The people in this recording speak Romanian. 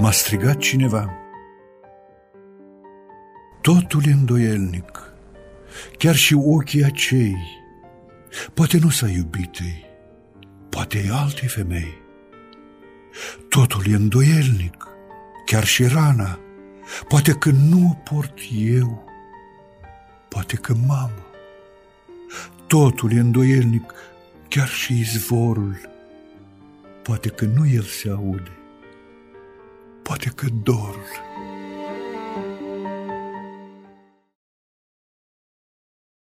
M-a strigat cineva. Totul e îndoielnic, chiar și ochii acei. Poate nu s-a iubitei, poate e alte femei. Totul e îndoielnic, chiar și rana. Poate că nu o port eu, poate că mama. Totul e îndoielnic, chiar și izvorul. Poate că nu el se aude, poate că dorul.